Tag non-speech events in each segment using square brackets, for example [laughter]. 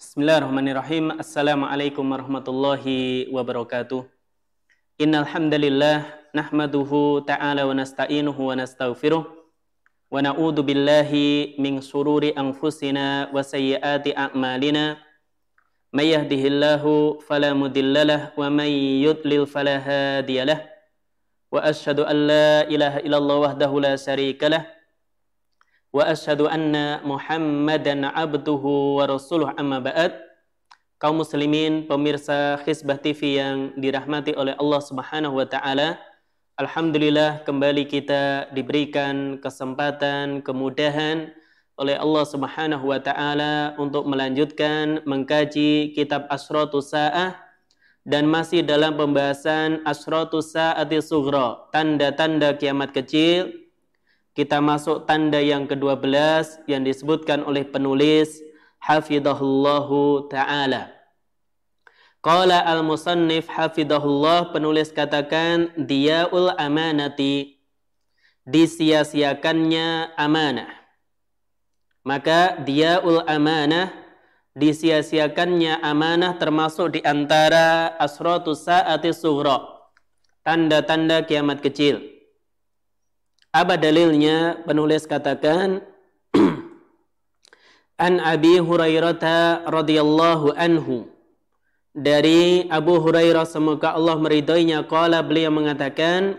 Bismillahirrahmanirrahim. Assalamualaikum warahmatullahi wabarakatuh. Innal hamdalillah nahmaduhu ta'ala wa nasta'inuhu wa nastaghfiruh wa na'udzu billahi min shururi anfusina wa sayyiati a'malina. May yahdihillahu fala mudhillalah wa may yudlil fala hadiyalah. Wa asyhadu an la ilaha illallah wahdahu la syarikalah anna Muhammadan abduhu wa rasuluh amma ba'd. Kaum muslimin pemirsa Khizbah TV yang dirahmati oleh Allah Subhanahu wa taala. Alhamdulillah kembali kita diberikan kesempatan, kemudahan oleh Allah Subhanahu wa taala untuk melanjutkan mengkaji kitab Asratus Saah dan masih dalam pembahasan Asratus Saati Sughra, tanda-tanda kiamat kecil kita masuk tanda yang ke-12 yang disebutkan oleh penulis hafidhahullahu taala. Qala al-musannif hafidhahullah penulis katakan diyaul amanati disia-siakannya amanah. Maka diyaul amanah disia-siakannya amanah termasuk di antara asratus saati sughra. Tanda-tanda kiamat kecil. Apa dalilnya? Penulis katakan [clears throat] An Abi Hurairah radhiyallahu anhu. Dari Abu Hurairah semoga Allah meridainya qala beliau mengatakan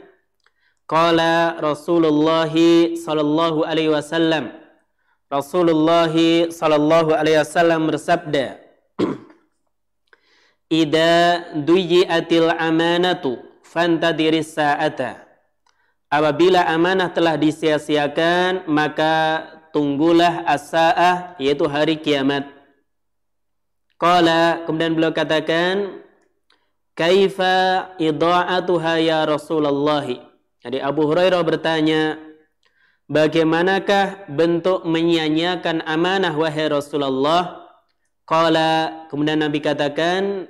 qala Rasulullah sallallahu alaihi wasallam. Rasulullah sallallahu alaihi wasallam bersabda [clears throat] Ida duyiatil amanatu fantadiris sa'ata apabila amanah telah disia-siakan maka tunggulah as-saah yaitu hari kiamat. Qala kemudian beliau katakan kaifa idha'atuha ya Rasulullah. Jadi Abu Hurairah bertanya, bagaimanakah bentuk menyia-nyiakan amanah wahai Rasulullah? Qala kemudian Nabi katakan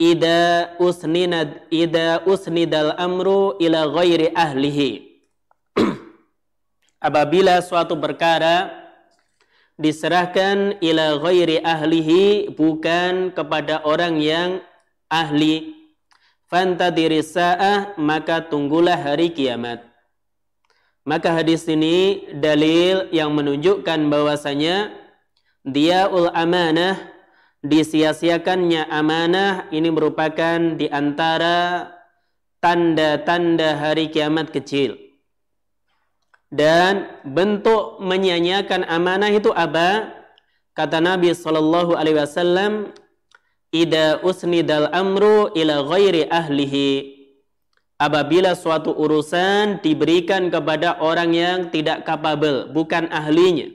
ida usninad ida usnidal amru ila ghairi ahlihi. [clears throat] Apabila suatu perkara diserahkan ila ghairi ahlihi bukan kepada orang yang ahli fantadiri sa'ah maka tunggulah hari kiamat. Maka hadis ini dalil yang menunjukkan bahwasanya dia ul amanah disia-siakannya amanah ini merupakan di antara tanda-tanda hari kiamat kecil. Dan bentuk menyanyiakan amanah itu apa? Kata Nabi Shallallahu Alaihi Wasallam, "Ida usnidal amru ila ghairi ahlihi." Apabila suatu urusan diberikan kepada orang yang tidak kapabel, bukan ahlinya,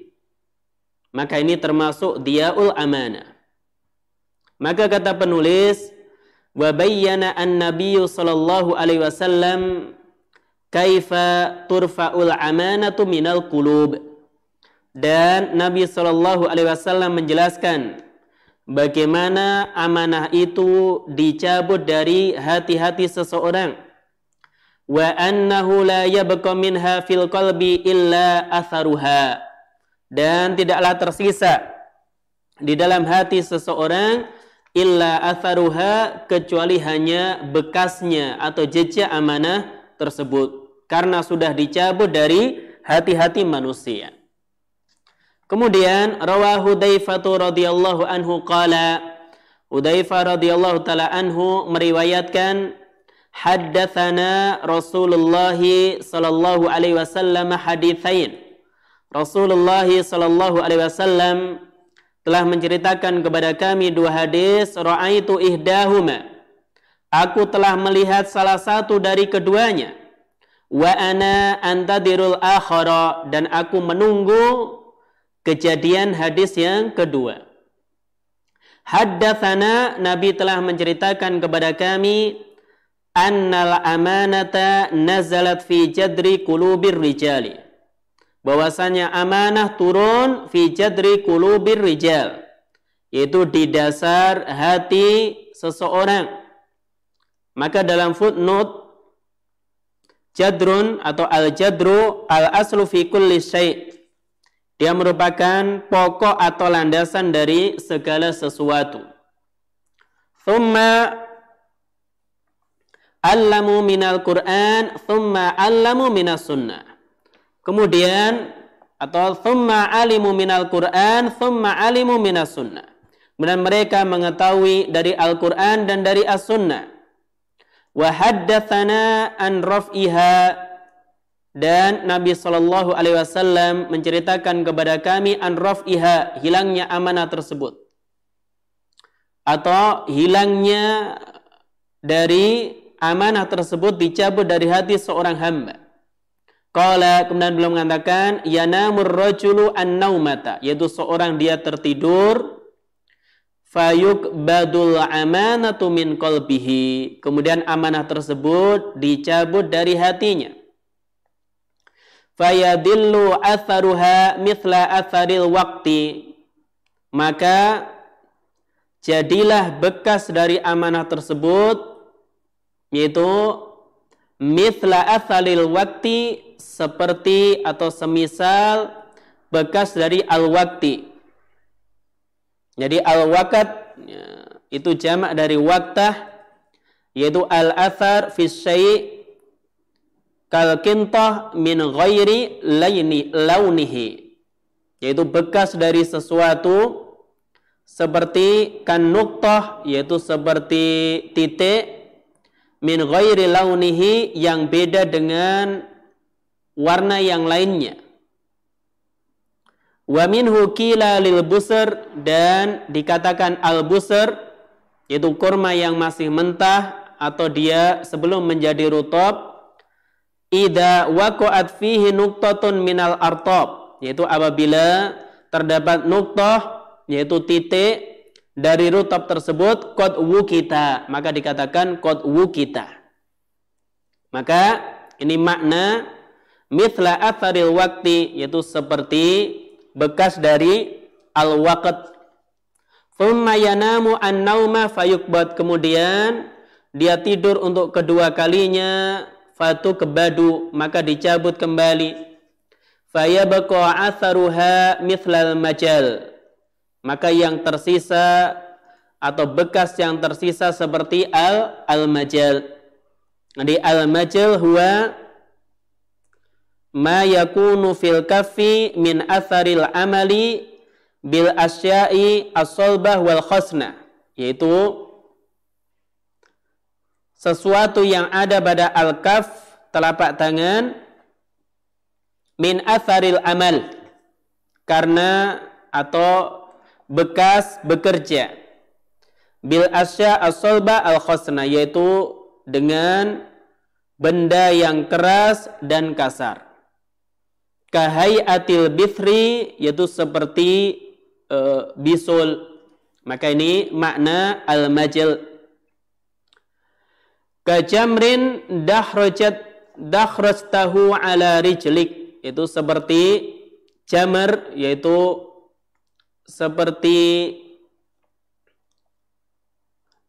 maka ini termasuk diaul amanah. Maka kata penulis, wa bayyana an-nabiy sallallahu alaihi wasallam kaifa turfa'ul amanatu minal qulub. Dan Nabi sallallahu alaihi wasallam menjelaskan bagaimana amanah itu dicabut dari hati-hati seseorang. Wa annahu la yabqa minha fil qalbi illa atharuha. Dan tidaklah tersisa di dalam hati seseorang illa atharuha kecuali hanya bekasnya atau jejak amanah tersebut karena sudah dicabut dari hati-hati manusia. Kemudian rawahu Hudzaifah radhiyallahu anhu qala Hudzaifah radhiyallahu taala anhu meriwayatkan haddatsana Rasulullah sallallahu alaihi wasallam haditsain Rasulullah sallallahu alaihi wasallam telah menceritakan kepada kami dua hadis ra'aitu ihdahuma. Aku telah melihat salah satu dari keduanya. Wa ana antadirul akhara. Dan aku menunggu kejadian hadis yang kedua. Haddatsana Nabi telah menceritakan kepada kami annal amanata nazalat fi jadri qulubir rijali bahwasanya amanah turun fi jadri kulubir rijal yaitu di dasar hati seseorang maka dalam footnote jadrun atau al jadru al aslu fi kulli syai Dia merupakan pokok atau landasan dari segala sesuatu. Thumma allamu minal Qur'an, thumma allamu minas sunnah. Kemudian atau thumma alimu minal Qur'an, thumma alimu minas sunnah. Kemudian mereka mengetahui dari Al-Quran dan dari As-Sunnah. Wa an raf'iha dan Nabi Shallallahu Alaihi Wasallam menceritakan kepada kami an raf'iha hilangnya amanah tersebut atau hilangnya dari amanah tersebut dicabut dari hati seorang hamba. Qala kemudian beliau mengatakan yanamur rajulu an-naumata yaitu seorang dia tertidur fayuk badul amanatu min qalbihi. Kemudian amanah tersebut dicabut dari hatinya. Fayadillu atharuha mithla atharil waqti. Maka jadilah bekas dari amanah tersebut yaitu mithla athalil waqti seperti atau semisal bekas dari al-waqti. Jadi al-waqat ya, itu jamak dari waktah yaitu al-athar fi syai' kal kintah min ghairi laini launihi yaitu bekas dari sesuatu seperti kan nuktah yaitu seperti titik min ghairi launihi yang beda dengan warna yang lainnya. Wa minhu kila lil busr dan dikatakan al busr yaitu kurma yang masih mentah atau dia sebelum menjadi rutab ida waqa'at fihi nuqtatun minal artab yaitu apabila terdapat nuktah yaitu titik dari rutab tersebut qad wukita maka dikatakan qad wukita maka ini makna mithla atharil wakti yaitu seperti bekas dari al waqt thumma yanamu an nauma fayukbat. Kemudian dia tidur untuk kedua kalinya fatu kebadu maka dicabut kembali. Fayabqa atharuha mithlal majal. Maka yang tersisa atau bekas yang tersisa seperti al al majal. Jadi al majal huwa ma yakunu fil kafi min atharil amali bil asya'i as-solbah wal khosna yaitu sesuatu yang ada pada al-kaf telapak tangan min atharil amal. Karena atau bekas bekerja. Bil asya as-solba al khosna yaitu dengan benda yang keras dan kasar atil bithri yaitu seperti uh, bisul. Maka ini makna al majil kajamrin dahrajat dahrastahu ala rijlik. Itu seperti jamar yaitu seperti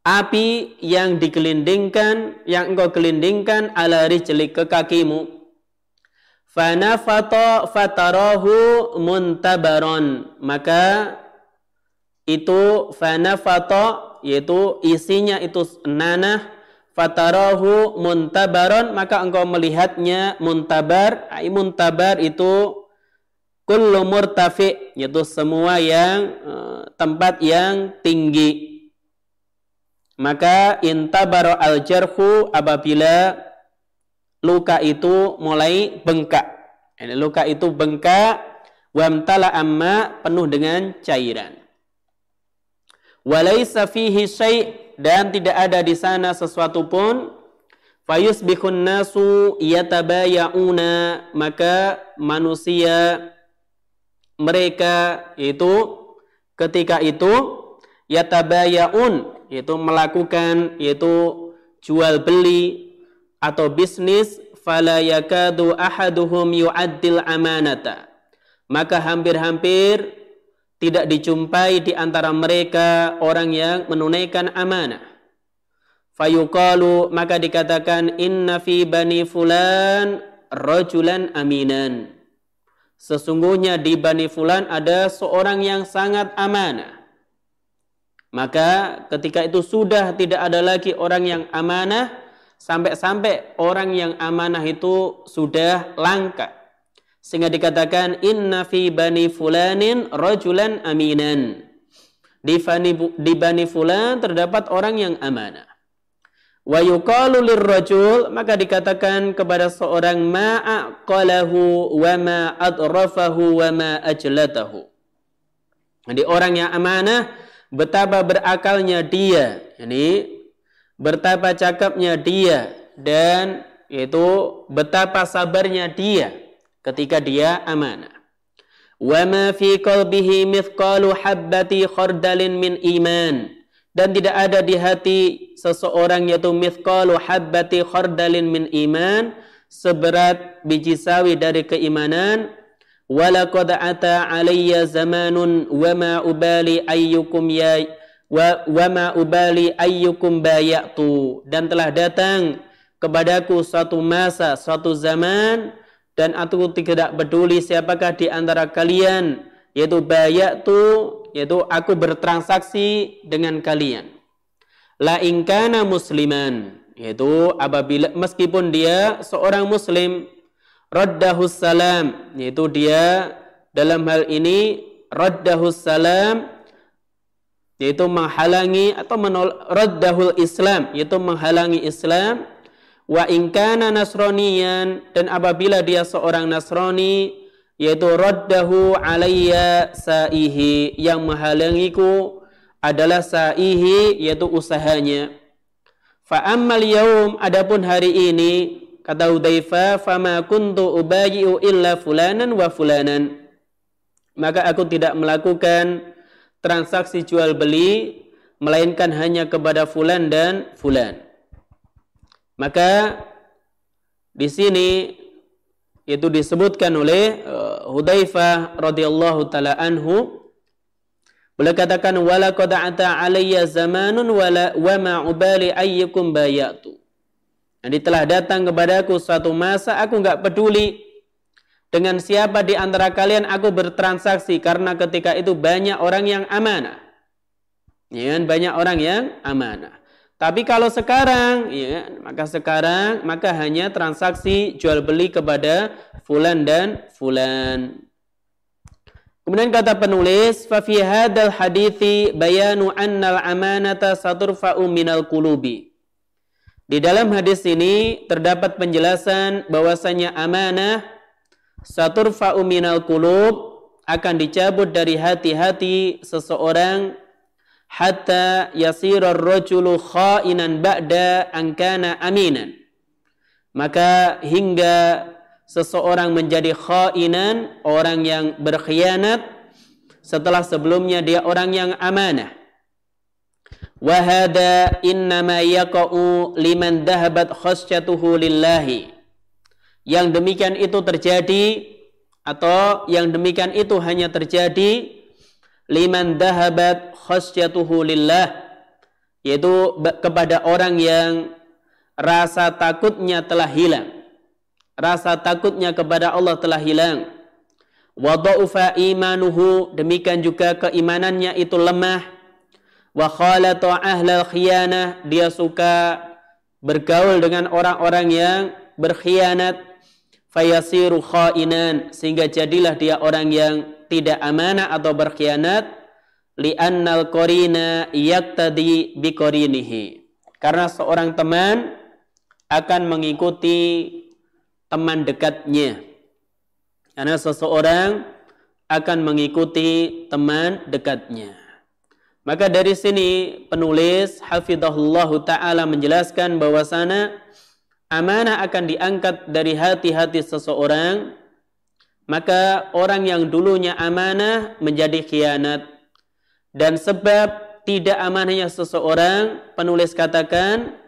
api yang digelindingkan yang engkau gelindingkan ala rijlik ke kakimu Fanafata fatarahu muntabaron. Maka itu fanafata yaitu isinya itu nanah fatarahu muntabaron maka engkau melihatnya muntabar ai muntabar itu kullu murtafi yaitu semua yang uh, tempat yang tinggi maka intabaro al jarhu apabila luka itu mulai bengkak. Ini luka itu bengkak, wamtala amma penuh dengan cairan. Walaysa fihi syai' dan tidak ada di sana sesuatu pun fayusbihun nasu yatabayauna maka manusia mereka itu ketika itu yatabayaun yaitu melakukan yaitu jual beli atau bisnis fala yakadu ahaduhum yu'addil amanata. Maka hampir-hampir tidak dijumpai di antara mereka orang yang menunaikan amanah. Fayuqalu maka dikatakan inna fi bani fulan rajulan aminan. Sesungguhnya di Bani Fulan ada seorang yang sangat amanah. Maka ketika itu sudah tidak ada lagi orang yang amanah, sampai-sampai orang yang amanah itu sudah langka. Sehingga dikatakan inna fi bani fulanin rajulan aminan. Di bani, di bani fulan terdapat orang yang amanah. Wa yuqalu lirrajul maka dikatakan kepada seorang ma'aqalahu wa ma adrafahu wa ma ajlatahu. Jadi orang yang amanah betapa berakalnya dia, ini betapa cakapnya dia dan yaitu betapa sabarnya dia ketika dia amanah. Wa ma fi qalbihi mithqalu habbati khardalin min iman dan tidak ada di hati seseorang yaitu mithqalu habbati khardalin min iman seberat biji sawi dari keimanan walaqad ata alayya zamanun wa ma ubali ayyukum ya wa, wa ma ubali ayyukum bayatu. Dan telah datang kepadaku suatu masa suatu zaman dan aku tidak peduli siapakah di antara kalian yaitu bayatu yaitu aku bertransaksi dengan kalian. La ingkana musliman yaitu apabila meskipun dia seorang muslim raddahus salam yaitu dia dalam hal ini raddahus salam yaitu menghalangi atau menolak raddahul islam yaitu menghalangi islam Wa ingkana nasroniyan dan apabila dia seorang Nasrani yaitu raddahu alayya sa'ihi yang menghalangiku adalah sa'ihi yaitu usahanya. Fa ammal yaum adapun hari ini kata Hudzaifah fama kuntu ubayi'u illa fulanan wa fulanan. Maka aku tidak melakukan transaksi jual beli melainkan hanya kepada fulan dan fulan. Maka di sini itu disebutkan oleh uh, Hudzaifah radhiyallahu taala anhu Beliau katakan wala qad ata alayya zamanun wala wa ma ubali ayyukum bayatu. Jadi telah datang kepadaku suatu masa aku enggak peduli dengan siapa di antara kalian aku bertransaksi karena ketika itu banyak orang yang amanah. Ya, banyak orang yang amanah. Tapi kalau sekarang, ya, maka sekarang maka hanya transaksi jual beli kepada fulan dan fulan. Kemudian kata penulis, fa fi hadzal hadithi bayanu annal amanata saturfa'u minal qulubi. Di dalam hadis ini terdapat penjelasan bahwasanya amanah saturfa'u minal qulub akan dicabut dari hati-hati seseorang hatta yasira ar-rajulu kha'inan ba'da an kana aminan. Maka hingga seseorang menjadi kha'inan, orang yang berkhianat setelah sebelumnya dia orang yang amanah. Wa hada innama yaqa'u liman dhahabat khasyatuhu lillahi. Yang demikian itu terjadi atau yang demikian itu hanya terjadi liman dahabat khasyatuhu lillah yaitu kepada orang yang rasa takutnya telah hilang. Rasa takutnya kepada Allah telah hilang. Wa imanuhu demikian juga keimanannya itu lemah. Wa khalata ahlal khiyanah dia suka bergaul dengan orang-orang yang berkhianat fayasiru khainan sehingga jadilah dia orang yang tidak amanah atau berkhianat li'annal qarina yaktadi biqarinihi. Karena seorang teman akan mengikuti teman dekatnya. Karena seseorang akan mengikuti teman dekatnya. Maka dari sini penulis hafizahullah taala menjelaskan bahwasana amanah akan diangkat dari hati-hati seseorang maka orang yang dulunya amanah menjadi khianat. Dan sebab tidak amanahnya seseorang, penulis katakan,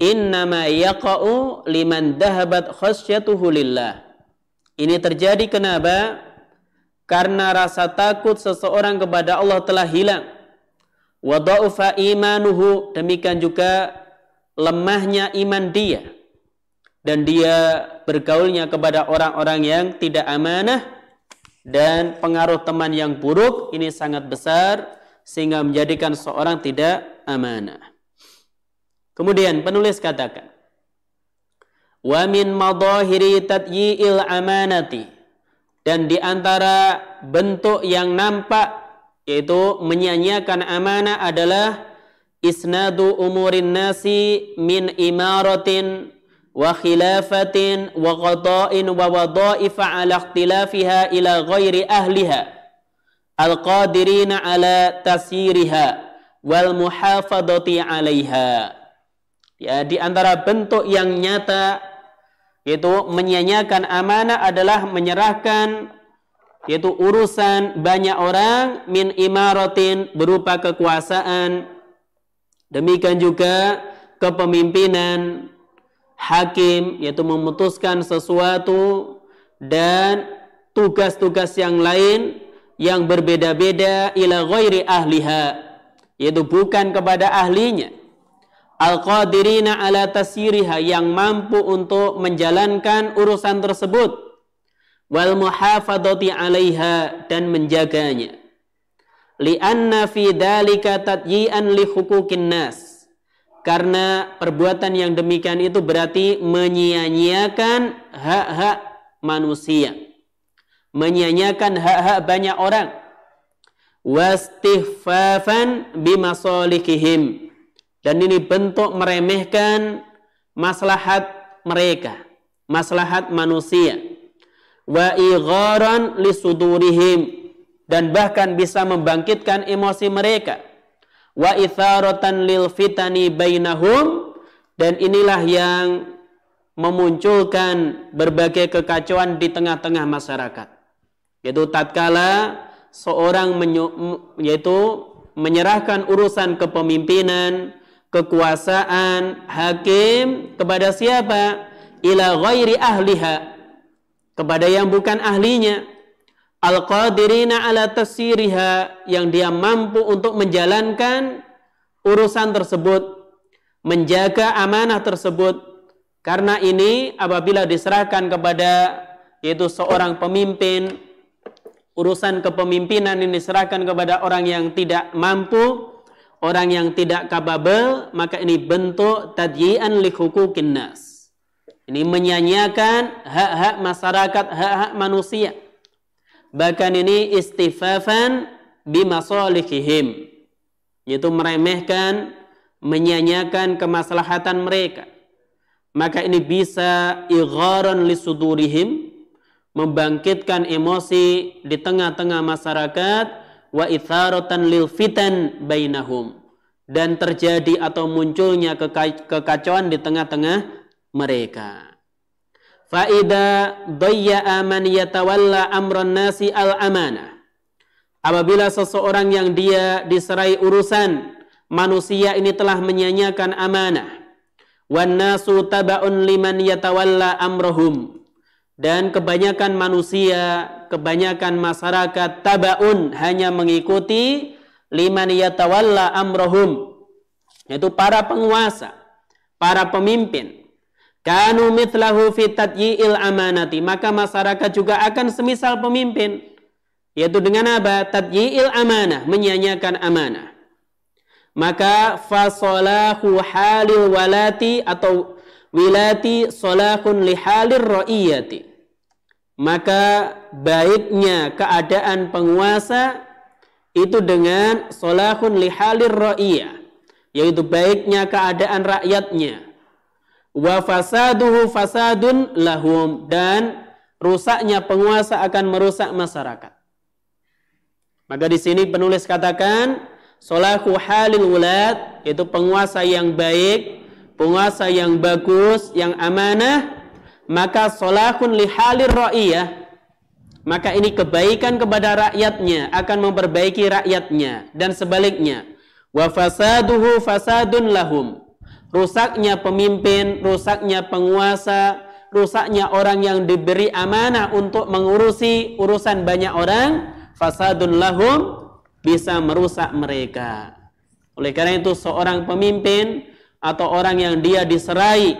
Innama yaqa'u liman dahabat khasyatuhu lillah. Ini terjadi kenapa? Karena rasa takut seseorang kepada Allah telah hilang. Wa imanuhu, demikian juga lemahnya iman dia dan dia bergaulnya kepada orang-orang yang tidak amanah dan pengaruh teman yang buruk ini sangat besar sehingga menjadikan seorang tidak amanah. Kemudian penulis katakan, wa min madahiri amanati dan di antara bentuk yang nampak yaitu menyanyiakan amanah adalah isnadu umurin nasi min imaratin wa khilafatin wa qada'in wa wadha'ifa ala ikhtilafiha ila ghairi ahliha. Al-qadirina ala tasiriha wal muhafadati 'alaiha. Ya di antara bentuk yang nyata yaitu menyanyiakan amanah adalah menyerahkan yaitu urusan banyak orang min imaratin berupa kekuasaan. Demikian juga kepemimpinan hakim yaitu memutuskan sesuatu dan tugas-tugas yang lain yang berbeda-beda ila ghairi ahliha yaitu bukan kepada ahlinya. Al-qadirina ala tasiriha yang mampu untuk menjalankan urusan tersebut. Wal muhafadati 'alaiha dan menjaganya. Li'anna fi dalika tatyi'an li hukukin nas karena perbuatan yang demikian itu berarti menyia-nyiakan hak-hak manusia menyia-nyiakan hak-hak banyak orang wastihfafan bimasolihihim dan ini bentuk meremehkan maslahat mereka, maslahat manusia. Wa igharan lisudurihim dan bahkan bisa membangkitkan emosi mereka. Wa itharatan lil fitani bainahum dan inilah yang memunculkan berbagai kekacauan di tengah-tengah masyarakat. Yaitu tatkala seorang yaitu menyerahkan urusan kepemimpinan, kekuasaan hakim kepada siapa? Ila ghairi ahliha. Kepada yang bukan ahlinya. Al-qadirina ala tasiriha. Yang dia mampu untuk menjalankan urusan tersebut. Menjaga amanah tersebut. Karena ini apabila diserahkan kepada yaitu seorang pemimpin, urusan kepemimpinan ini diserahkan kepada orang yang tidak mampu, orang yang tidak kababel, maka ini bentuk tadyi'an li nas. Ini menyanyiakan hak-hak masyarakat, hak-hak manusia. Bahkan ini istifafan bimasolihihim. Yaitu meremehkan, menyanyiakan kemaslahatan mereka. Maka ini bisa igharan li sudurihim, membangkitkan emosi di tengah-tengah masyarakat, wa itharatan lil fitan bainahum dan terjadi atau munculnya kekacauan di tengah-tengah mereka. Faida dayya'a man yatawalla amran nasi al amanah. Apabila seseorang yang dia diserai urusan manusia ini telah menyanyiakan amanah. Wan nasu taba'un liman yatawalla amrohum dan kebanyakan manusia, kebanyakan masyarakat tabaun hanya mengikuti liman yatawalla amrohum yaitu para penguasa, para pemimpin. Kanu mitlahu fi amanati, maka masyarakat juga akan semisal pemimpin yaitu dengan apa? Tadyi'il amanah, menyanyiakan amanah. Maka fasolahu halil walati atau wilati solahun lihalir ra'iyati. Maka baiknya keadaan penguasa itu dengan solahun lihalir ra'iyah. Yaitu baiknya keadaan rakyatnya. Wa fasaduhu fasadun lahum. Dan rusaknya penguasa akan merusak masyarakat. Maka di sini penulis katakan solahu halil wulad yaitu penguasa yang baik penguasa yang bagus, yang amanah, maka solahun lihalir ra'iyah, maka ini kebaikan kepada rakyatnya akan memperbaiki rakyatnya dan sebaliknya wa fasaduhu fasadun lahum rusaknya pemimpin rusaknya penguasa rusaknya orang yang diberi amanah untuk mengurusi urusan banyak orang fasadun lahum bisa merusak mereka. Oleh karena itu seorang pemimpin atau orang yang dia diserai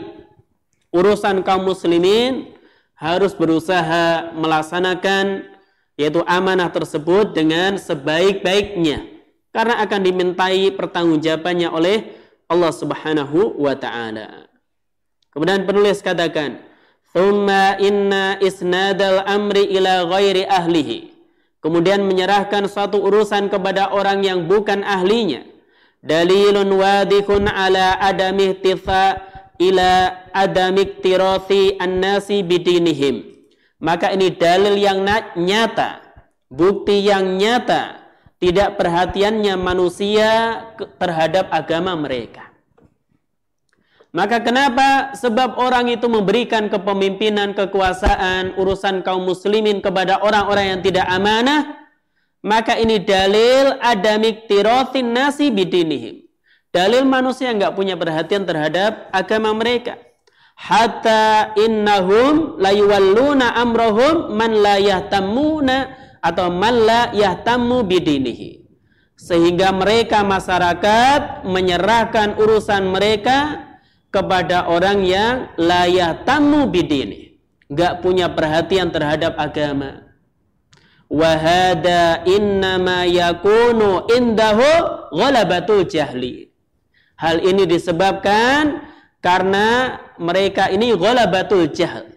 urusan kaum muslimin harus berusaha melaksanakan yaitu amanah tersebut dengan sebaik-baiknya. Karena akan dimintai pertanggungjawabannya oleh Allah Subhanahu wa taala. Kemudian penulis katakan, "Tsumma inna isnadal amri ila ghairi ahlihi." Kemudian menyerahkan suatu urusan kepada orang yang bukan ahlinya. Dalilun wadihun ala adami tifa ila adamik tirasi an-nasi bidinihim. Maka ini dalil yang nyata, bukti yang nyata, tidak perhatiannya manusia terhadap agama mereka. Maka kenapa? Sebab orang itu memberikan kepemimpinan, kekuasaan, urusan kaum muslimin kepada orang-orang yang tidak amanah, maka ini dalil adamik tirotin nasi bidinihim. Dalil manusia nggak punya perhatian terhadap agama mereka. Hatta innahum layuwalluna amrohum man la yahtamuna atau man la yahtamu bidinihi. Sehingga mereka masyarakat menyerahkan urusan mereka kepada orang yang la yahtamu bidini. Nggak punya perhatian terhadap agama. Wahada innama yakunu indahu ghalabatul jahli Hal ini disebabkan karena mereka ini ghalabatul jahl.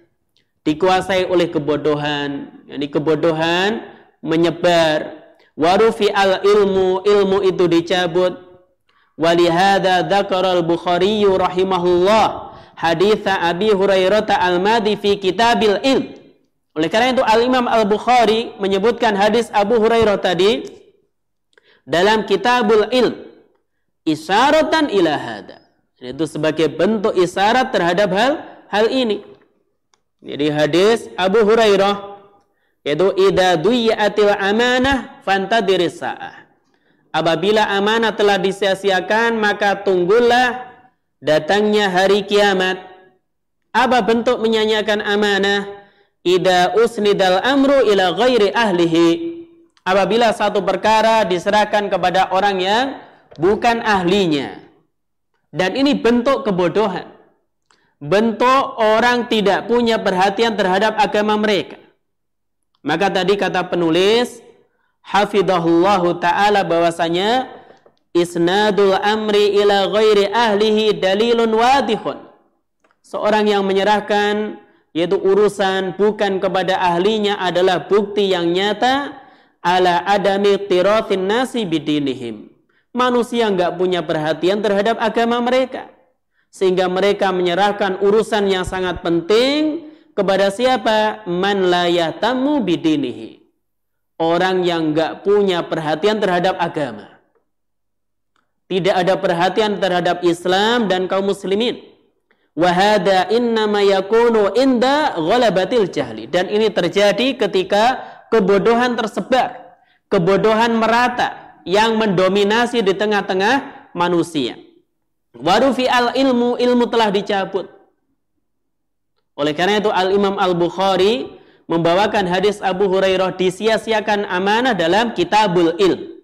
Dikuasai oleh kebodohan. Yani kebodohan menyebar. Warufi al ilmu, ilmu itu dicabut. Walihada dzakara al-Bukhari rahimahullah haditha Abi Hurairah al-Madi fi kitabil ilm. Oleh karena itu Al-Imam Al-Bukhari menyebutkan hadis Abu Hurairah tadi dalam kitabul ilm isyaratan ila hada. Itu sebagai bentuk isyarat terhadap hal hal ini. Jadi hadis Abu Hurairah yaitu idza duyatil amanah fantadiris saah. Apabila amanah telah disia-siakan maka tunggulah datangnya hari kiamat. Apa bentuk menyanyiakan amanah? Ida usnidal amru ila ghairi ahlihi. Apabila satu perkara diserahkan kepada orang yang bukan ahlinya. Dan ini bentuk kebodohan. Bentuk orang tidak punya perhatian terhadap agama mereka. Maka tadi kata penulis, hafidhahullahu ta'ala bahwasanya isnadul amri ila ghairi ahlihi dalilun wadihun. Seorang yang menyerahkan yaitu urusan bukan kepada ahlinya adalah bukti yang nyata ala adami tirathin nasi bidinihim manusia nggak punya perhatian terhadap agama mereka. Sehingga mereka menyerahkan urusan yang sangat penting kepada siapa? Man la yatamu bidinihi. Orang yang nggak punya perhatian terhadap agama. Tidak ada perhatian terhadap Islam dan kaum muslimin. Wahada innama yakunu inda ghalabatil jahli. Dan ini terjadi ketika kebodohan tersebar. Kebodohan merata yang mendominasi di tengah-tengah manusia. Warufi al ilmu, ilmu telah dicabut. Oleh karena itu Al-Imam Al-Bukhari membawakan hadis Abu Hurairah disia-siakan amanah dalam kitabul ilm.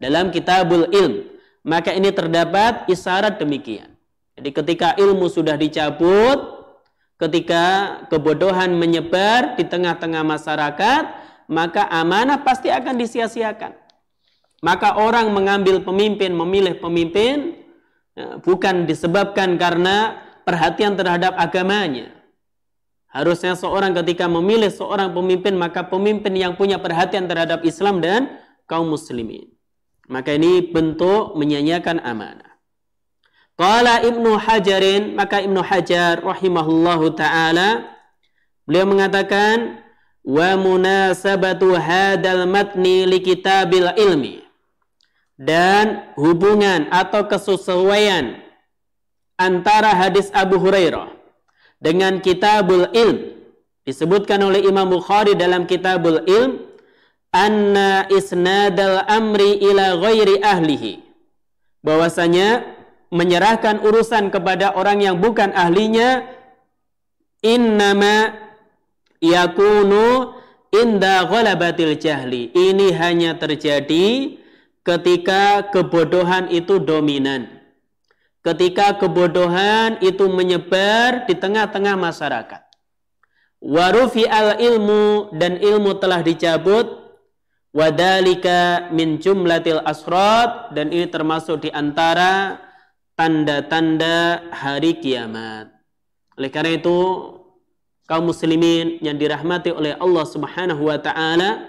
Dalam kitabul ilm. Maka ini terdapat isyarat demikian. Jadi ketika ilmu sudah dicabut, ketika kebodohan menyebar di tengah-tengah masyarakat, maka amanah pasti akan disia-siakan. Maka orang mengambil pemimpin, memilih pemimpin ya, bukan disebabkan karena perhatian terhadap agamanya. Harusnya seorang ketika memilih seorang pemimpin maka pemimpin yang punya perhatian terhadap Islam dan kaum muslimin. Maka ini bentuk menyanyiakan amanah. Qala Ibnu Hajarin, maka Ibnu Hajar rahimahullahu taala beliau mengatakan wa munasabatu hadal matni li kitabil ilmi dan hubungan atau kesesuaian antara hadis Abu Hurairah dengan kitabul ilm. Disebutkan oleh Imam Bukhari dalam kitabul ilm anna isnadal amri ila ghairi ahlihi. Bahwasanya menyerahkan urusan kepada orang yang bukan ahlinya innama yakunu inda ghalabatil jahli. Ini hanya terjadi ketika kebodohan itu dominan. Ketika kebodohan itu menyebar di tengah-tengah masyarakat. warufi al ilmu dan ilmu telah dicabut wadalika min jumlatil asrat dan ini termasuk di antara tanda-tanda hari kiamat. Oleh karena itu kaum muslimin yang dirahmati oleh Allah Subhanahu wa taala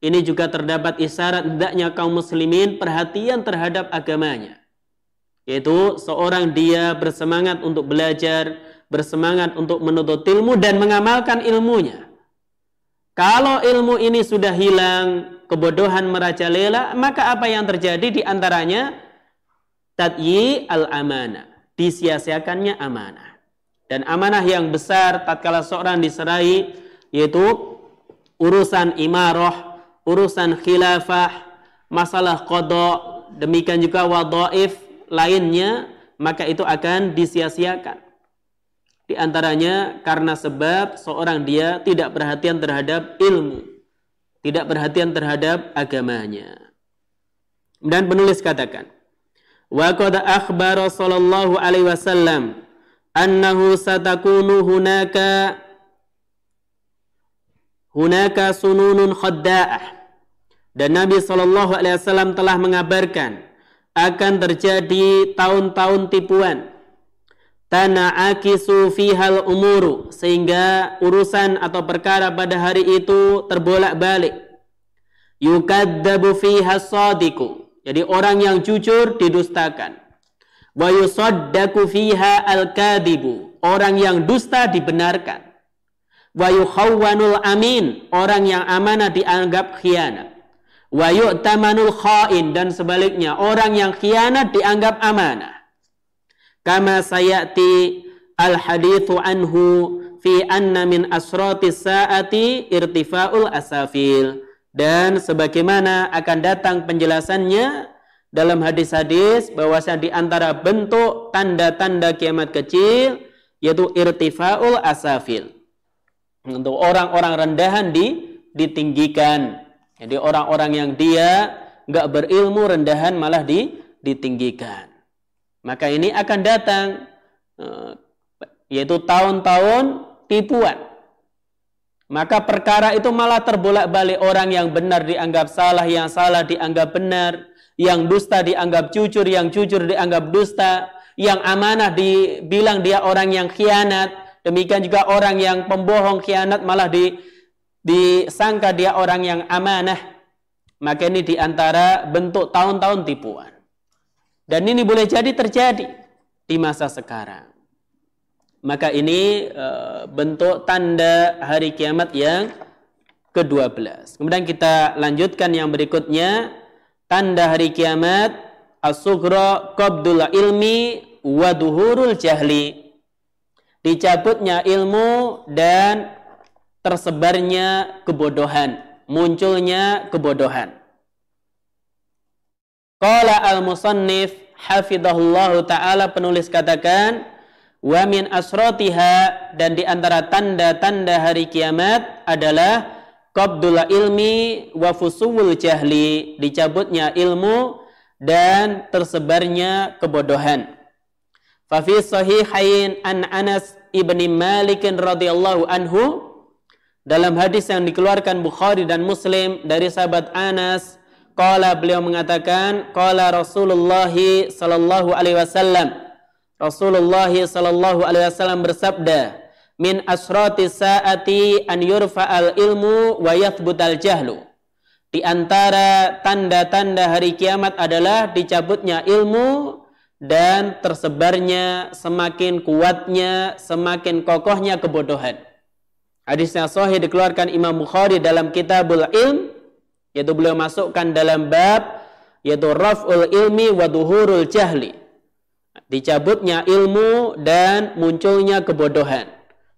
ini juga terdapat isyarat hendaknya kaum muslimin perhatian terhadap agamanya. Yaitu seorang dia bersemangat untuk belajar, bersemangat untuk menuntut ilmu dan mengamalkan ilmunya. Kalau ilmu ini sudah hilang, kebodohan merajalela, maka apa yang terjadi di antaranya? Tadyi al-amanah, disia-siakannya amanah. Dan amanah yang besar tatkala seorang diserai yaitu urusan imarah, urusan khilafah, masalah kodok, demikian juga wadaif lainnya, maka itu akan disia-siakan. Di antaranya karena sebab seorang dia tidak perhatian terhadap ilmu, tidak perhatian terhadap agamanya. Dan penulis katakan, Wa qad akhbara sallallahu alaihi wasallam annahu satakunu hunaka hunaka sununun khadda'ah. Dan Nabi Shallallahu Alaihi Wasallam telah mengabarkan akan terjadi tahun-tahun tipuan. Tanah akisu fihal umuru sehingga urusan atau perkara pada hari itu terbolak-balik. Yukaddabu fiha jadi orang yang jujur didustakan. Wa yusaddaku al-kadibu orang yang dusta dibenarkan. Wa yukhawwanul amin orang yang amanah dianggap khianat wa yu'tamanul khain dan sebaliknya orang yang khianat dianggap amanah. Kama sayati al hadithu anhu fi anna min asrati saati irtifa'ul asafil. Dan sebagaimana akan datang penjelasannya dalam hadis-hadis bahwasanya di antara bentuk tanda-tanda kiamat kecil yaitu irtifa'ul asafil. Untuk orang-orang rendahan di ditinggikan jadi orang-orang yang dia nggak berilmu rendahan malah di ditinggikan. Maka ini akan datang eh, yaitu tahun-tahun tipuan. Maka perkara itu malah terbolak-balik. Orang yang benar dianggap salah, yang salah dianggap benar, yang dusta dianggap jujur, yang jujur dianggap dusta, yang amanah dibilang dia orang yang khianat, demikian juga orang yang pembohong khianat malah di, disangka dia orang yang amanah. Maka ini di antara bentuk tahun-tahun tipuan. Dan ini boleh jadi terjadi di masa sekarang. Maka ini e, bentuk tanda hari kiamat yang ke-12. Kemudian kita lanjutkan yang berikutnya. Tanda hari kiamat as-sughra qabdul ilmi wa duhurul jahli. Dicabutnya ilmu dan tersebarnya kebodohan, munculnya kebodohan. Qala al-musannif hafidhahullahu taala penulis katakan wa min asratiha dan di antara tanda-tanda hari kiamat adalah qabdul ilmi wa fusuwul jahli dicabutnya ilmu dan tersebarnya kebodohan. Fa fi sahihain an Anas ibni Malik radhiyallahu anhu dalam hadis yang dikeluarkan Bukhari dan Muslim dari sahabat Anas Qala beliau mengatakan, qala Rasulullah sallallahu alaihi wasallam. Rasulullah sallallahu alaihi wasallam bersabda, min asrati saati an al ilmu wa yathbutal jahlu. Di antara tanda-tanda hari kiamat adalah dicabutnya ilmu dan tersebarnya semakin kuatnya, semakin kokohnya kebodohan. Hadis yang sahih dikeluarkan Imam Bukhari dalam Kitabul Ilm yaitu beliau masukkan dalam bab yaitu raf'ul ilmi wa duhurul jahli. Dicabutnya ilmu dan munculnya kebodohan.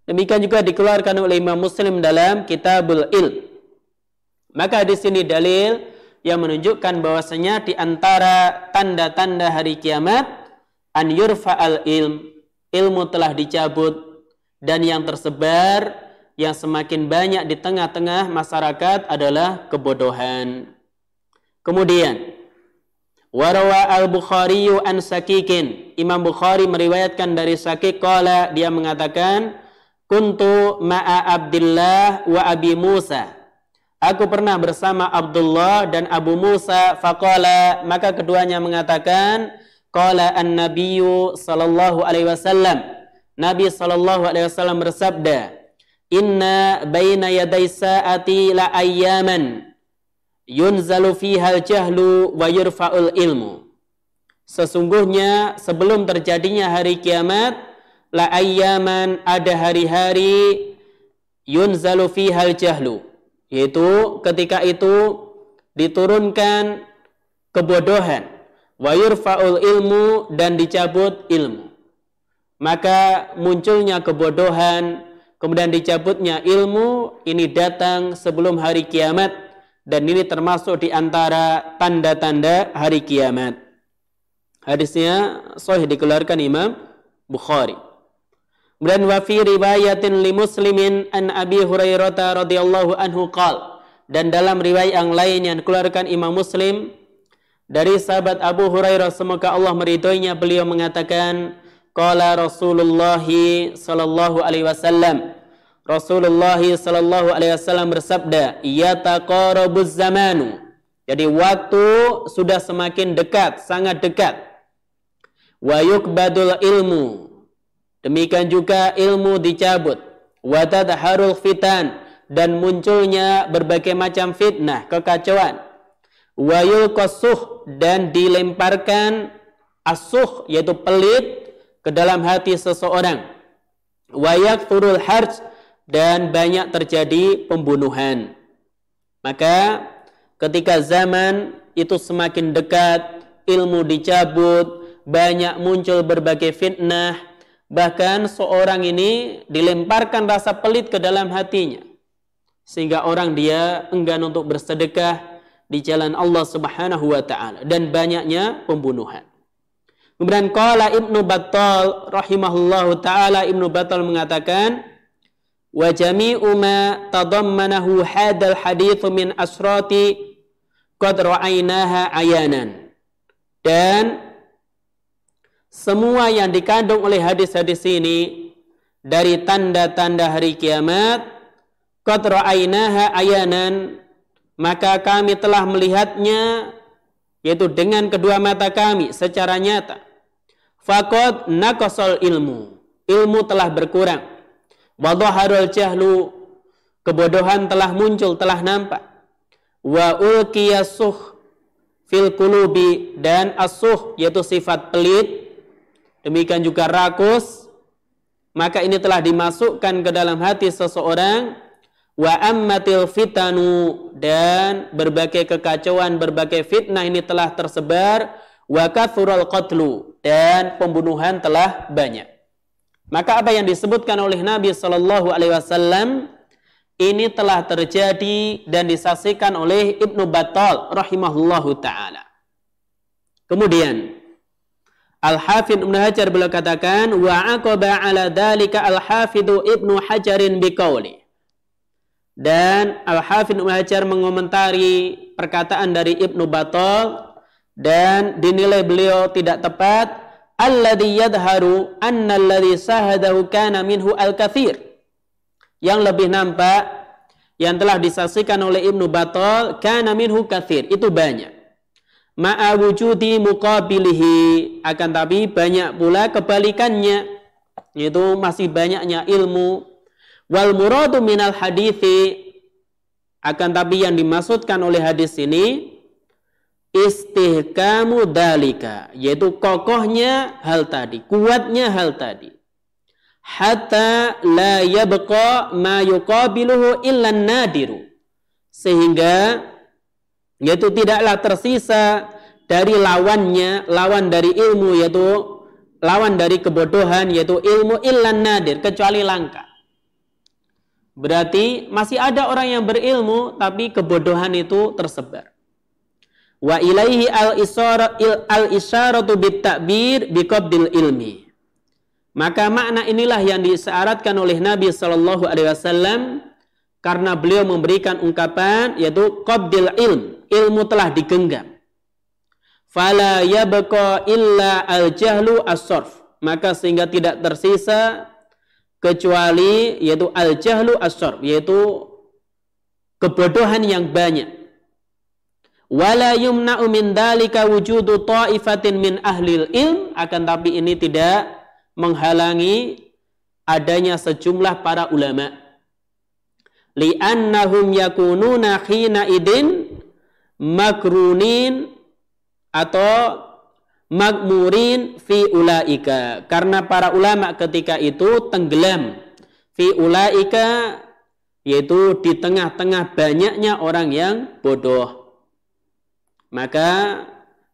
Demikian juga dikeluarkan oleh Imam Muslim dalam Kitabul Ilm. Maka di sini dalil yang menunjukkan bahwasanya di antara tanda-tanda hari kiamat an yurfa'al ilm ilmu telah dicabut dan yang tersebar yang semakin banyak di tengah-tengah masyarakat adalah kebodohan. Kemudian, Warawa al-Bukhari an Sakikin. Imam Bukhari meriwayatkan dari Sakik kala dia mengatakan, kuntu ma'a Abdullah wa Abi Musa. Aku pernah bersama Abdullah dan Abu Musa faqala maka keduanya mengatakan qala an-nabiyyu sallallahu alaihi wasallam Nabi sallallahu alaihi wasallam bersabda Inna baina yaday sa'ati la ayyaman yunzalu fiha al-jahlu wa yurfa'ul ilmu. Sesungguhnya sebelum terjadinya hari kiamat la ayyaman ada hari-hari yunzalu fiha al-jahlu yaitu ketika itu diturunkan kebodohan wa yurfa'ul ilmu dan dicabut ilmu. Maka munculnya kebodohan kemudian dicabutnya ilmu ini datang sebelum hari kiamat dan ini termasuk di antara tanda-tanda hari kiamat hadisnya sahih dikeluarkan Imam Bukhari dan wa fi riwayatin li muslimin an Abi Hurairah radhiyallahu anhu qal. Dan dalam riwayat yang lain yang dikeluarkan Imam Muslim dari sahabat Abu Hurairah semoga Allah meridhoinya beliau mengatakan qala Rasulullah sallallahu alaihi wasallam. Rasulullah sallallahu alaihi wasallam bersabda yataqarabuz zamanu. Jadi waktu sudah semakin dekat sangat dekat. Wa yukbadul ilmu. Demikian juga ilmu dicabut. Watadharul fitan. Dan munculnya berbagai macam fitnah, kekacauan. Wayul kosuh dan dilemparkan asuh yaitu pelit ke dalam hati seseorang. Wayak turul harj dan banyak terjadi pembunuhan. Maka ketika zaman itu semakin dekat, ilmu dicabut, banyak muncul berbagai fitnah, Bahkan seorang ini dilemparkan rasa pelit ke dalam hatinya. Sehingga orang dia enggan untuk bersedekah di jalan Allah Subhanahu wa taala dan banyaknya pembunuhan. Kemudian qala Ibnu Battal rahimahullahu taala Ibnu Battal mengatakan wa jami'u ma tadammanahu hadal hadits min asrati qad ra'ainaha ayanan. Dan semua yang dikandung oleh hadis-hadis ini dari tanda-tanda hari kiamat qad ra'ainaha ayanan maka kami telah melihatnya yaitu dengan kedua mata kami secara nyata faqad naqasal ilmu. Ilmu telah berkurang. Wa dhaharul jahlu. Kebodohan telah muncul telah nampak. Wa ulqiyasuh fil qulubi dan asuh yaitu sifat pelit. Demikian juga rakus, maka ini telah dimasukkan ke dalam hati seseorang. Wa ammatil fitanu dan berbagai kekacauan, berbagai fitnah ini telah tersebar. Wa kathural qatlu dan pembunuhan telah banyak. Maka apa yang disebutkan oleh Nabi Shallallahu alaihi wasallam ini telah terjadi dan disaksikan oleh Ibnu Battal rahimahullahu taala. Kemudian Al-Hafidh Ibnu Hajar beliau katakan wa aqaba ala dalika Al-Hafidh Ibnu Hajarin biqauli. Dan Al-Hafidh Ibnu Hajar mengomentari perkataan dari Ibnu Batal dan dinilai beliau tidak tepat alladhi yadharu anna alladhi sahadahu kana minhu al-kathir. Yang lebih nampak yang telah disaksikan oleh Ibnu Batal kana minhu kathir, itu banyak. Ma'a wujudi muqabilihi. Akan tapi banyak pula kebalikannya yaitu masih banyaknya ilmu. Wal muradu minal hadithi. Akan tapi yang dimaksudkan oleh hadis ini istihkamu dalika yaitu kokohnya hal tadi kuatnya hal tadi. Hatta la yabqa ma yuqabiluhu illa nadiru. Sehingga yaitu tidaklah tersisa dari lawannya lawan dari ilmu yaitu lawan dari kebodohan yaitu ilmu illan nadir kecuali langka. Berarti masih ada orang yang berilmu tapi kebodohan itu tersebar wa ilaihi al isara al isyaratu bit ta'bir biqabdil ilmi. Maka makna inilah yang disyaratkan oleh Nabi Shallallahu alaihi wasallam karena beliau memberikan ungkapan yaitu qabdil ilm ilmu telah digenggam. Fala yabqa illa al jahlu as maka sehingga tidak tersisa kecuali yaitu al-jahlu asyar yaitu kebodohan yang banyak. Wala yumna'u min dalika wujudu ta'ifatin min ahlil ilm akan tapi ini tidak menghalangi adanya sejumlah para ulama. Li'annahum yakununa khina idin makrunin atau makmurin fi ulaika karena para ulama ketika itu tenggelam fi ulaika yaitu di tengah-tengah banyaknya orang yang bodoh. Maka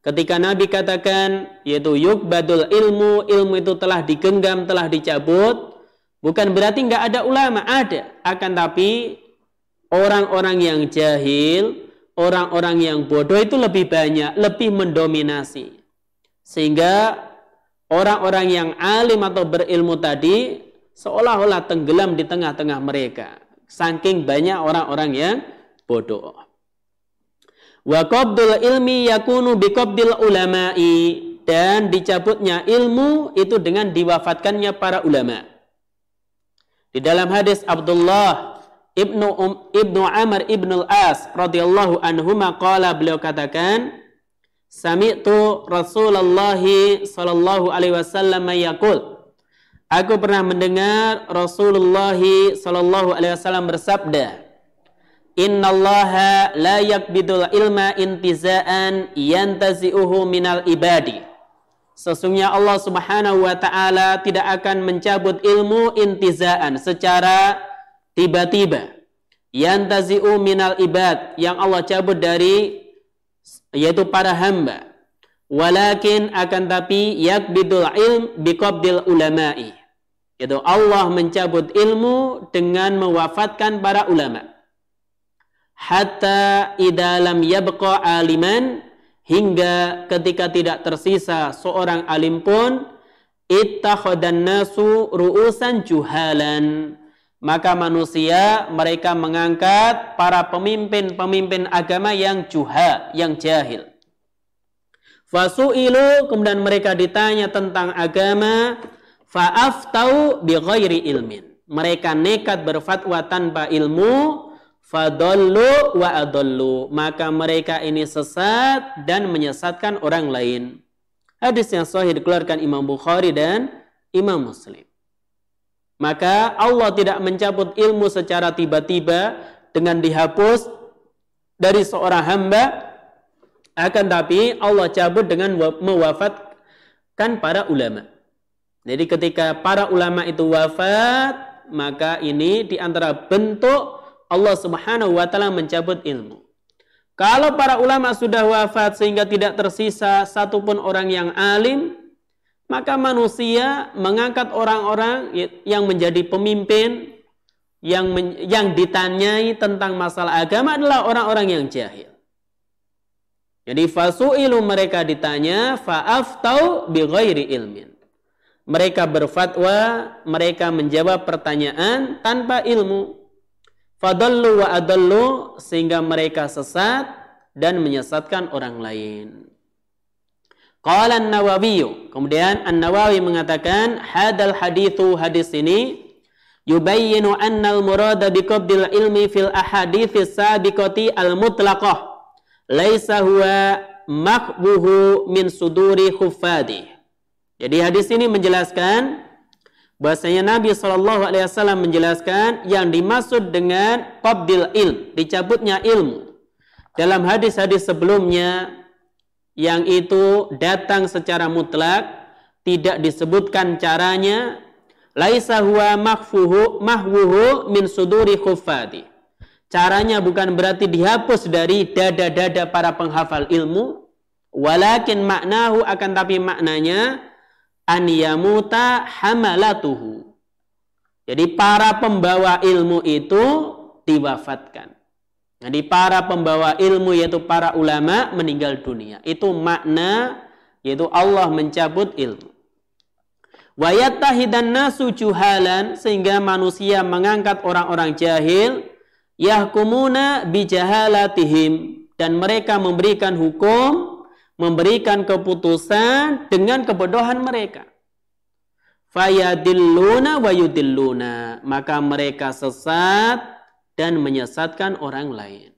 ketika Nabi katakan yaitu yuk badul ilmu, ilmu itu telah digenggam, telah dicabut, bukan berarti nggak ada ulama, ada. Akan tapi orang-orang yang jahil, orang-orang yang bodoh itu lebih banyak, lebih mendominasi. Sehingga orang-orang yang alim atau berilmu tadi seolah-olah tenggelam di tengah-tengah mereka Saking banyak orang-orang yang bodoh. Wa qabdul ilmi yakunu biqabdil ulama'i dan dicabutnya ilmu itu dengan diwafatkannya para ulama. Di dalam hadis Abdullah ibnu um, ibnu Amr ibnu al-As radhiyallahu anhu qala beliau katakan Sami'tu Rasulullah sallallahu alaihi wasallam yaqul Aku pernah mendengar Rasulullah sallallahu alaihi wasallam bersabda, "Innallaha la yakbidul ilma intiza'an yantazi'uhu minal ibadi." Sesungguhnya Allah Subhanahu wa taala tidak akan mencabut ilmu intiza'an secara tiba-tiba. Yantazi'u minal ibad yang Allah cabut dari yaitu para hamba. Walakin akan tapi yakbidul ilm biqabdil ulama'i yaitu Allah mencabut ilmu dengan mewafatkan para ulama. Hatta idalam yabqa aliman hingga ketika tidak tersisa seorang alim pun ittakhadan nasu ru'usan juhalan maka manusia mereka mengangkat para pemimpin-pemimpin agama yang juha, yang jahil. Fasu'ilu kemudian mereka ditanya tentang agama fa'aftau bi ghairi ilmin. Mereka nekat berfatwa tanpa ilmu, fadallu wa adallu. Maka mereka ini sesat dan menyesatkan orang lain. Hadis yang sahih dikeluarkan Imam Bukhari dan Imam Muslim. Maka Allah tidak mencabut ilmu secara tiba-tiba dengan dihapus dari seorang hamba. Akan tapi Allah cabut dengan mewafatkan para ulama. Jadi ketika para ulama itu wafat, maka ini di antara bentuk Allah Subhanahu wa taala mencabut ilmu. Kalau para ulama sudah wafat sehingga tidak tersisa satupun orang yang alim, maka manusia mengangkat orang-orang yang menjadi pemimpin yang yang ditanyai tentang masalah agama adalah orang-orang yang jahil. Jadi fasu'ilu mereka ditanya fa'aftau bi ghairi ilmin mereka berfatwa, mereka menjawab pertanyaan tanpa ilmu. Fadallu wa adallu sehingga mereka sesat dan menyesatkan orang lain. Qala an-Nawawi, kemudian An-Nawawi mengatakan hadal hadithu hadis ini yubayyinu anna al-murada biqabdil ilmi fil ahadithi sabiqati al-mutlaqah laisa huwa makbuhu min suduri khuffadih jadi hadis ini menjelaskan bahasanya Nabi Shallallahu Alaihi Wasallam menjelaskan yang dimaksud dengan qabdil ilm, dicabutnya ilmu. Dalam hadis-hadis sebelumnya yang itu datang secara mutlak, tidak disebutkan caranya, laisa huwa mahfuhu mahwuhu min suduri khuffati. Caranya bukan berarti dihapus dari dada-dada para penghafal ilmu, walakin maknahu akan tapi maknanya an yamuta hamalatuhu. Jadi para pembawa ilmu itu diwafatkan. Jadi para pembawa ilmu yaitu para ulama meninggal dunia. Itu makna yaitu Allah mencabut ilmu. Wayatahidan nasu juhalan sehingga manusia mengangkat orang-orang jahil yahkumuna bijahalatihim dan mereka memberikan hukum memberikan keputusan dengan kebodohan mereka. fayadilluna wa yudilluna. Maka mereka sesat dan menyesatkan orang lain.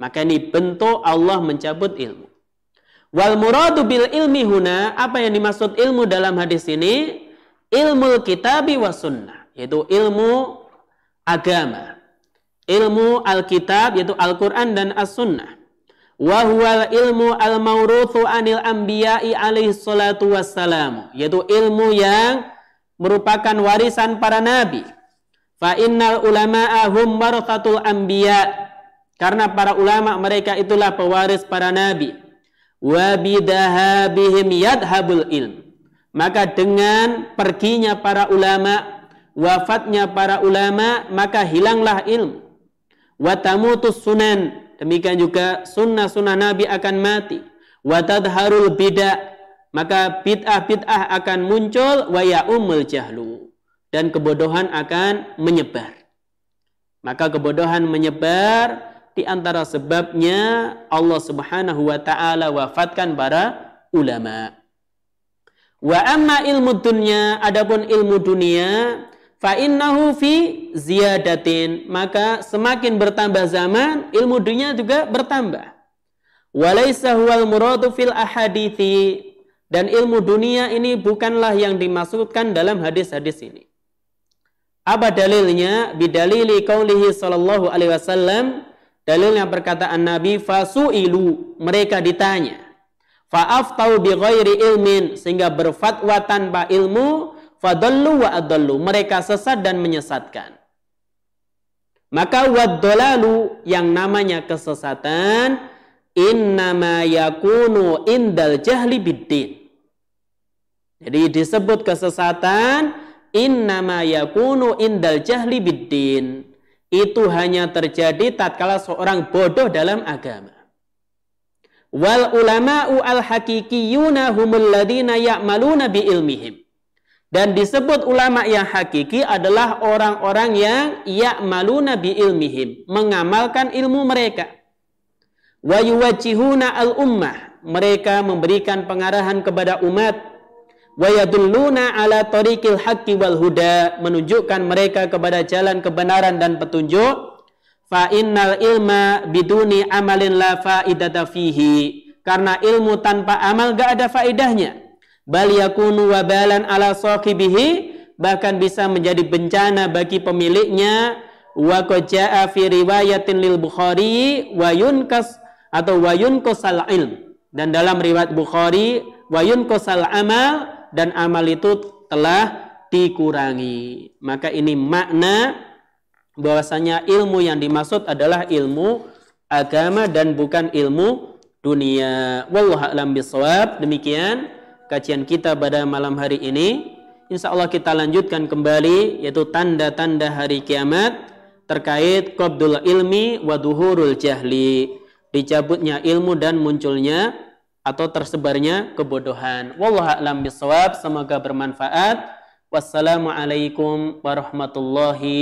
Maka ini bentuk Allah mencabut ilmu. Wal muradu bil ilmi huna. Apa yang dimaksud ilmu dalam hadis ini? Ilmu kitabi wa sunnah yaitu ilmu agama. Ilmu alkitab yaitu Al-Qur'an dan As-Sunnah wa huwal ilmu al-mauruthu anil anbiya'i alaihi salatu wassalam. Yaitu ilmu yang merupakan warisan para nabi. Fa innal ulama'a hum warathatul anbiya. Karena para ulama mereka itulah pewaris para nabi. Wa bidahabihim yadhabul ilm. Maka dengan perginya para ulama wafatnya para ulama maka hilanglah ilmu. Wa tamutus sunan Demikian juga sunnah-sunnah Nabi akan mati. Watadharul bid'ah. Maka bid'ah-bid'ah akan muncul. Wa umul jahlu. Dan kebodohan akan menyebar. Maka kebodohan menyebar di antara sebabnya Allah Subhanahu wa taala wafatkan para ulama. Wa amma ilmu dunya adapun ilmu dunia fa innahu fi ziyadatin. Maka semakin bertambah zaman ilmu dunia juga bertambah. Walaysa huwal muradu fil ahadithi. Dan ilmu dunia ini bukanlah yang dimaksudkan dalam hadis-hadis ini. Apa dalilnya? Bidalili qaulihi sallallahu alaihi wasallam. Dalilnya perkataan Nabi fasuilu mereka ditanya fa'aftau bi ghairi ilmin? Sehingga berfatwa tanpa ilmu fadallu wa adallu. Mereka sesat dan menyesatkan. Maka waddolalu yang namanya kesesatan innama yakunu indal jahli biddin. Jadi disebut kesesatan innama yakunu indal jahli biddin. Itu hanya terjadi tatkala seorang bodoh dalam agama. Wal ulama'u al hakikiyuna humul ladina ya'maluna bi ilmihim. Dan disebut ulama yang hakiki adalah orang-orang yang ya'maluna bi ilmihim, mengamalkan ilmu mereka. Wa yuwajjihuna al-ummah, mereka memberikan pengarahan kepada umat. Wa yadulluna ala tariqil haqqi wal huda, menunjukkan mereka kepada jalan kebenaran dan petunjuk. Fa innal ilma biduni amalin la faidata fihi. Karena ilmu tanpa amal gak ada faidahnya bal yakunu wabalan ala sahibihi bahkan bisa menjadi bencana bagi pemiliknya. Wa qajaa fi riwayatin lil Bukhari wa yunkas atau wa yunkasal ilm. Dan dalam riwayat Bukhari wa yunkasal amal dan amal itu telah dikurangi. Maka ini makna bahwasanya ilmu yang dimaksud adalah ilmu agama dan bukan ilmu dunia. Wallahu a'lam bisawab demikian kajian kita pada malam hari ini. Insya Allah kita lanjutkan kembali yaitu tanda-tanda hari kiamat terkait qabdul ilmi wa duhurul jahli. Dicabutnya ilmu dan munculnya atau tersebarnya kebodohan. Wallahu a'lam bisawab. Semoga bermanfaat. Wassalamualaikum warahmatullahi